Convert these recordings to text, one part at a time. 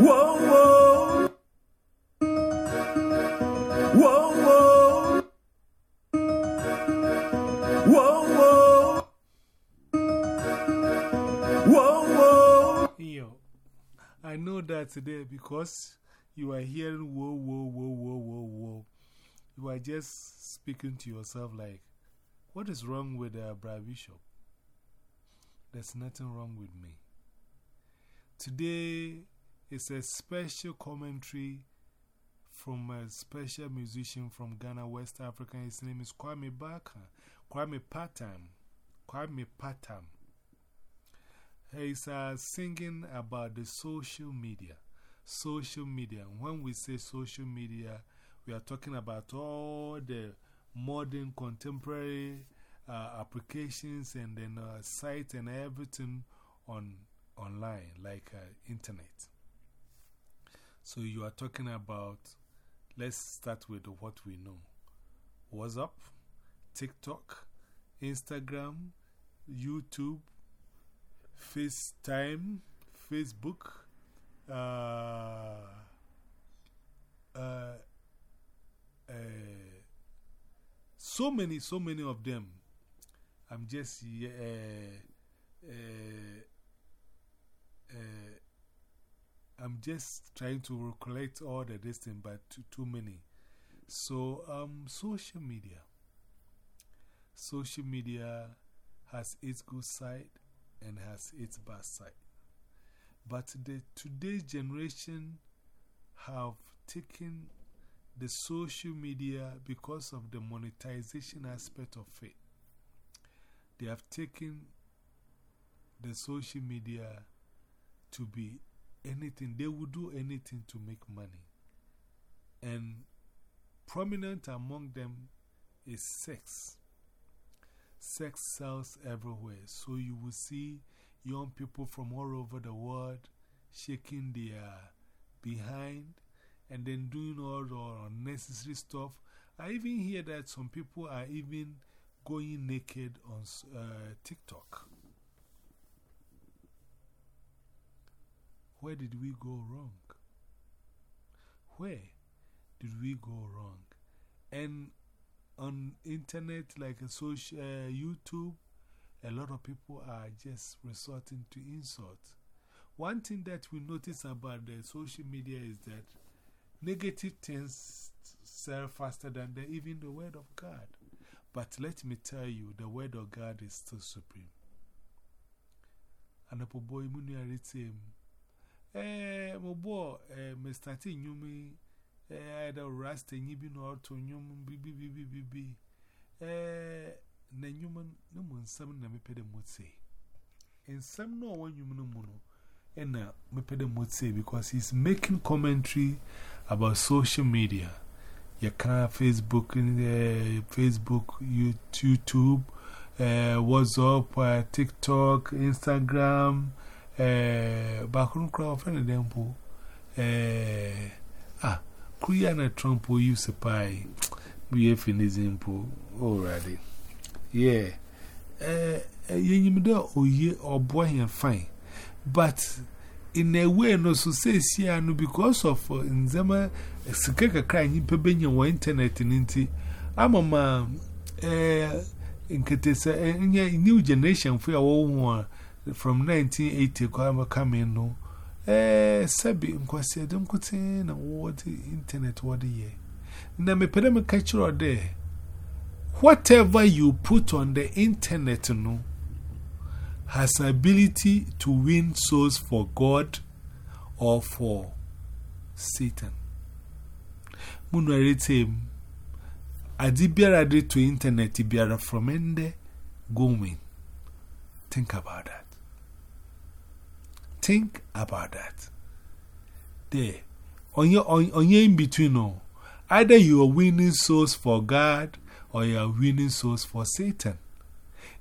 Whoa, whoa. Whoa, whoa. Whoa, whoa. Whoa, I know that today because you are hearing whoa, whoa, whoa, whoa, whoa, whoa. You are just speaking to yourself like, what is wrong with uh, Brad Bishop? There's nothing wrong with me. Today is a special commentary from a special musician from Ghana, West Africa. His name is Kwame Baka. Kwame Patam. Kwame Patam. He's uh, singing about the social media. Social media. When we say social media, we are talking about all the modern contemporary uh, applications and then uh, sites and everything on online, like uh, internet. So you are talking about, let's start with what we know WhatsApp, TikTok, Instagram, YouTube, FaceTime, Facebook, uh, uh, uh, so many, so many of them. I'm just, uh, Just trying to recollect all the distance, but too, too many. So, um, social media. Social media has its good side and has its bad side. But the today's generation have taken the social media because of the monetization aspect of it. They have taken the social media to be anything. They will do anything to make money. And prominent among them is sex. Sex sells everywhere. So you will see young people from all over the world shaking their behind and then doing all the unnecessary stuff. I even hear that some people are even going naked on uh, TikTok. Where did we go wrong? Where did we go wrong? And on internet like a social, uh, YouTube, a lot of people are just resorting to insults. One thing that we notice about the social media is that negative things sell faster than the, even the Word of God. But let me tell you, the Word of God is still supreme. And a boy, eh, my boy, eh, Mr. T. Yumi, eh, either Rasta, Yibin or to Yum, Bibi, Bibi, Bibi, eh, na human, no one, some na me them would say. And some no one human mono, and na me them would say because he's making commentary about social media. You can Facebook, uh, Facebook, YouTube, uh, WhatsApp, uh, TikTok, Instagram, uh, background crowd, uh, ah, a pie. We have finished already. Yeah. Uh, you know, oh, yeah, or boy, and fine. But in a way, no, so say, see, because of in Zema, a sikaka crying in Pebenya internet in Inti. I'm a man, eh, in Katesa, a new generation for our own from 1980, come coming, no. Eh, Sabi, in Quasia, don't go in the internet, the year. Now, me catcher or there. Whatever you put on the internet, no has ability to win souls for God or for Satan. Munarete adi biara to internet biara from ende going. Think about that. Think about that. There. On your, on, on your in between, no. Either you are winning souls for God or you are winning souls for Satan.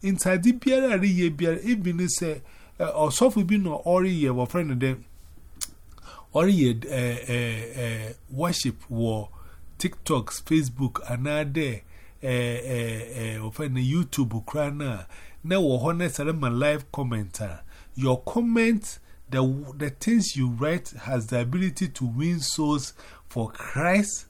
Inside the biara ye biara even say or soft be no or ye wa friend them or ye uh, uh, worship war TikToks, Facebook, uh, uh, friend YouTube crana. Now, honest, I'm a live commenter. Your comment the, the things you write has the ability to win souls for Christ,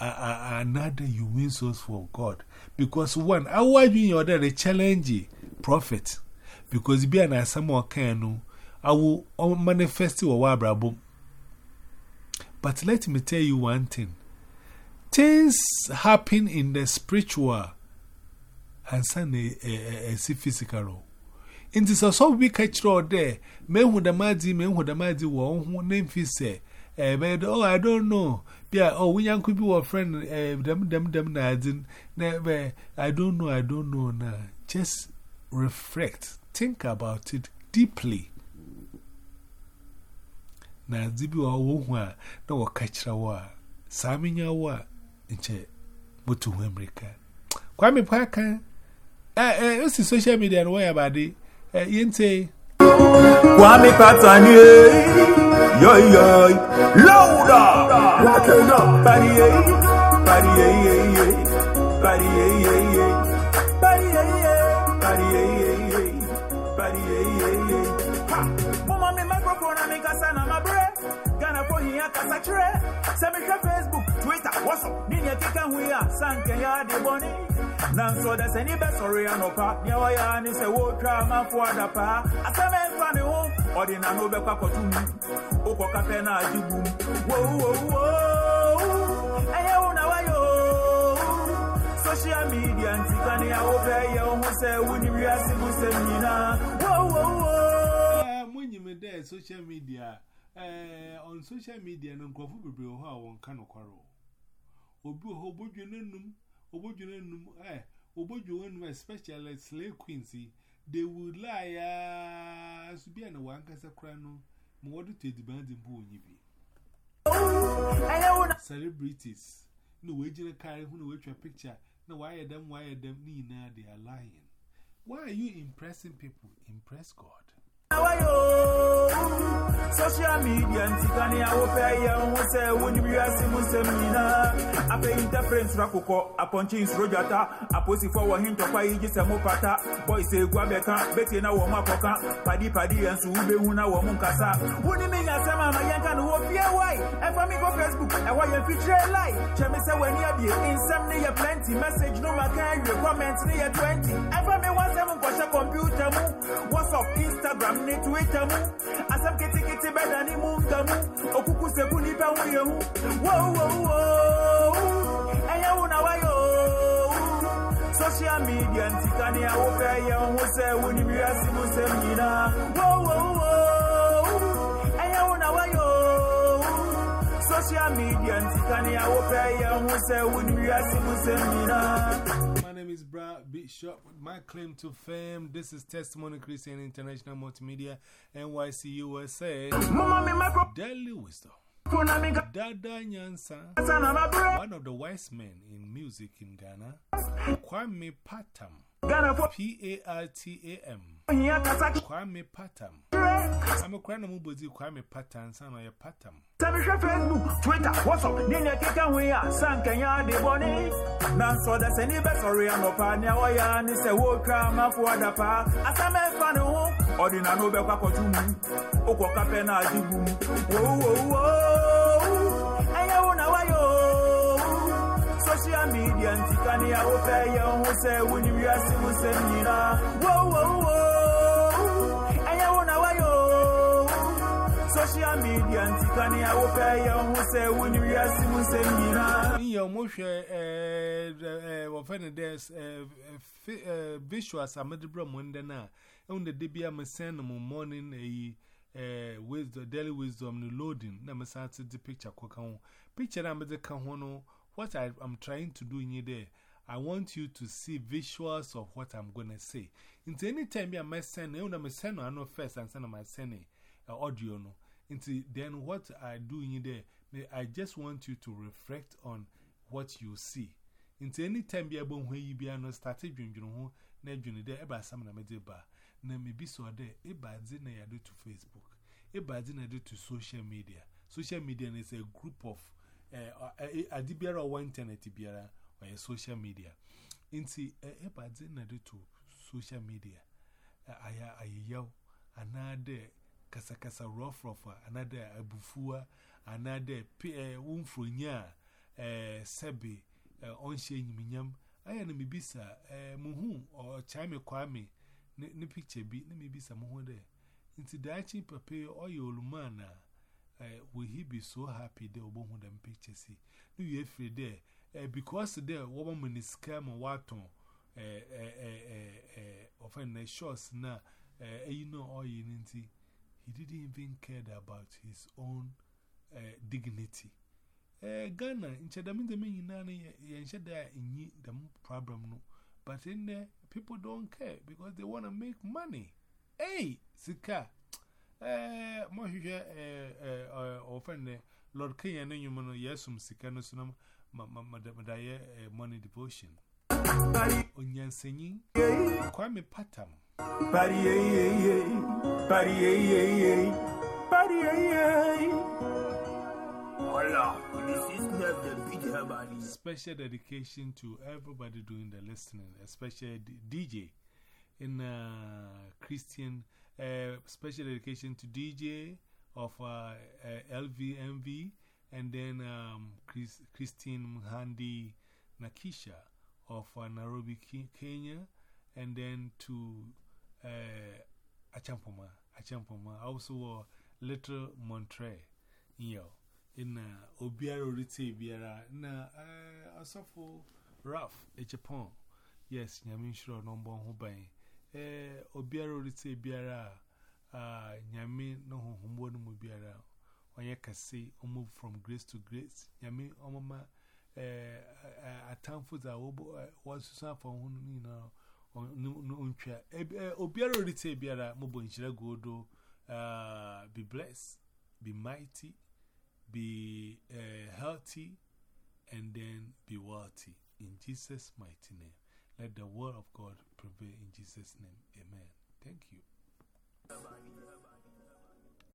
uh, another you win souls for God. Because one, I want you in order to challenge prophet. Because be an asamo can, I will manifest you a wabrabo. But let me tell you one thing things happen in the spiritual and some a, a, a, physical. In this also we catch all there, men who the madi, men who the madi were who name fee say, eh, but oh, I don't know. Yeah, oh, we young could be a friend, eh, them, them, them, nadin, never, I don't know, I don't know now. Just reflect, think about it deeply. Na zibi wa wuhwa na wakachira wa, saminya wa, nche, mutu wemrika. Kwa mipaka, eh, eh, usi social media no way about it. Yente. Kwame Patani, yo yo, louder, rock it up, party, party, party, party, party, party, party, Facebook. I make a sound on my breath. Gonna put here, cause I try. Send me to Facebook, Twitter, WhatsApp? Nini kika huya, sanke ya de boni. Nanso da sani be sorry anopa. Nya wa ya ni se wo twa ma fo adapa. Asame nfa ne ho, odi na no be kwa kotu mu. Oko kape na ajibu. Wo wo wo. Eye wo na wa yo. Social media ntikani ya wo be ye ho se wuni wi asimu se nyina. Wo wo wo. Uh, when you made there, social media, uh, on social media, no coffee be bro, how one can quarrel. Obu Hoboju Num, Oboju Num, eh, Oboju Num, especially slave queensy, they would lie as to be an one cassa crano, more to the band in Boo Celebrities, no wager carry who wait your picture, no why them, why them, Nina, they are lying. Why are you impressing people? Impress God. Social media ntikani ya wope ya nwose wuni wiase musemina ape interference rakoko aponchi nsrojata aposi fo wo hinto kwa yiji se mopata boys egwa beka beti na wo makoka padi padi yansu ube huna wo munkasa. Wuni mi nya sema ma yanka no wo pie wai. E fa mi go facebook e wa yan feature like chemi se wani abie ya plenty. Message no maka you comment ne ya 20 e fa mi sem ko computer mu. Whatsapp instagram ne twitter mu. Asam kiti ngamu okuku seku ni hu ye hu wo wo wo na social media ntikani ya wo pe ye hu se wuni mi asi mu se nyina wo wo wo na wa social media wo pe ye hu se wuni mi asi mu se My name is Brad Bishop. My claim to fame. This is Testimony Christian International Multimedia, NYC USA. Daily Wisdom. na mi ka Dada Nyansa, sana ma bre one of the wise men in music in Ghana. Kwame Patam. Gana fo P A R T A M. hiya kasa Kwame Patam. bre I'm a crane of Mubuzi Kwame Patam, son of your Patam. Send me to Facebook, Twitter, WhatsApp, Nina Kika Wea, San Kenya de Boni. Nanso da seni be sorry ano pa nya wa ya ni se wo kra ma fu ada pa. Asa me fa ne ho, odi na no be kwa kotu mu. Okwo pe ye ho se wuni wi asimu se nyina. Wo wo wo. Aya wo na wa yo. social media ntikani ya wope ya hu se wuni wiase mu se nyina In your motion, uh, offended there's visuals. I'm at the Brum Wendana. On the Debia Messan morning, a wisdom, daily wisdom, the loading. Never started the picture. Picture I'm at the Kahono. What I, I'm trying to do in you there. I want you to see visuals of what I'm going to say. Into any time sending, you know, I'm sending, I know first and send my sending audio. No. Into then what I do in there, I just want you to reflect on what you see. Into any time are born where you be no started doing you know, na journey there, eba some na mede ba. Na maybe so there, eba zina ya do to Facebook, eba zina do to social media. Social media is a group of uh, adibiara or internet biara or a social media. Into eba zina do to social media. Aya ayyaw anade kasa kasa rough rough another abufua another pe umfronya eh sebe onshe nyiminyam aya na mibisa eh muhu o chame kwame ne picture bi na mibisa muhu de nti dachi pape oye olumana eh will he be so happy de obohu dem picture see no you afraid there eh because there woman miniska ma waton eh eh eh eh often the shots na eh you know all you need he didn't even care about his own uh, dignity. Uh, Ghana, in Chadam, the mean, Nani, and Shada, in the problem, no. But in there, people don't care because they want to make money. Hey, Sika, eh, Mohisha, eh, uh, offend Lord Kenya, and you know, yes, some Sika, no, some, Madame, eh, money devotion. Onyan singing, Kwame Patam. Special dedication to everybody doing the listening, especially DJ in uh, Christian. Uh, special dedication to DJ of uh, uh, LVMV and then um, Chris, Christine Mhandi Nakisha of uh, Nairobi, Kenya, and then to uh, Achampoma, Achampoma, also Little Montre, yo, in uh, Obiara Rite Biara, na uh, Asafo a Japan, yes, Yamin Shro, no bon hobay, eh, Obiara Rite Biara, uh, no humbo Oya Kase, move from grace to grace, Yamin Omama, eh, eh, a town for the eh, was some for you know. Nuncha, eh, Obiara Rite Biara, Mobo Inchira Godo, be blessed, be mighty, be healthy, and then be wealthy. In Jesus' mighty name. Let the word of God prevail in Jesus' name. Amen. Thank you.